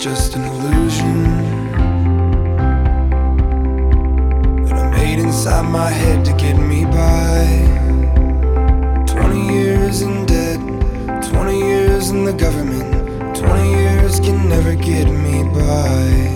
just an illusion that I made inside my head to get me by. 20 years in debt, 20 years in the government, 20 years can never get me by.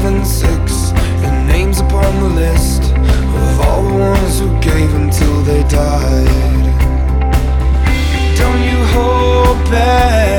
seven, six the name's upon the list Of all the ones who gave until they died. Don't you hold back